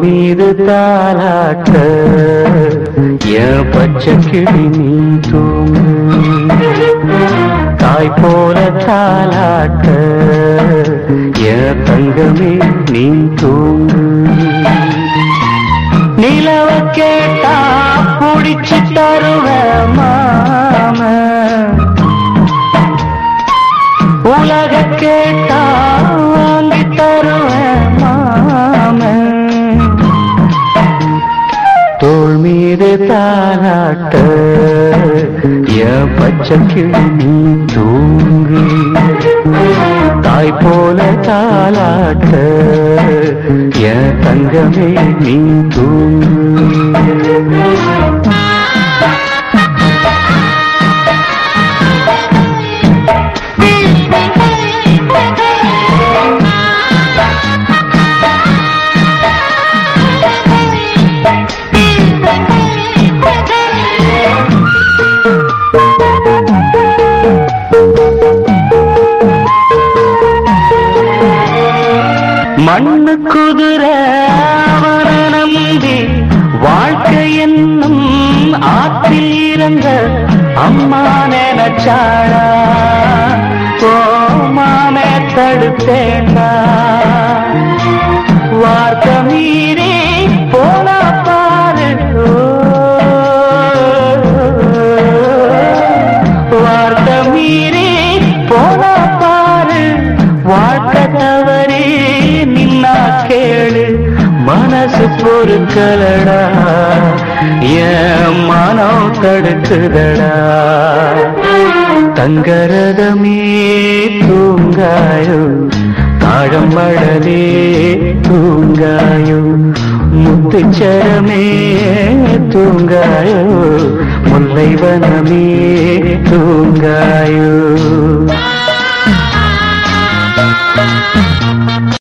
மீது தாலாட்ட என் பச்சை கிளி நீ தூங்கு. தாய் போல தாலாட்ட என் தங்கமே நீ தூங்கு. நிலவ கேட்டா புடிச்சு தருவ மாம. உலக கேட்டா வாங்கி தருவ தாராட்ட என் பச்சை கிளி தூங்கு. தாய் போல தாளாட்ட. என் தங்கமே நீ தூங்கு. மண்ணு குதிரை அவன நம்பி வாழ்க்கை என்னும் ஆற்றில் இறங்க அம்மா நினைச்சாளா? ஓ தடுத்தேனா வார்த்தை மீறி போனா பாரு. வார்த்தை மீறி போனா பாரு. வாழ்க்கை மனசு பொறுக்கலடா. என் மனம் தடுக்குதடா தங்கரதமே தூங்காயோ. தாழம்படலே தூங்காயோ. முத்துச்சரமே தூங்காயோ. முல்லைவனமே தூங்காயோ.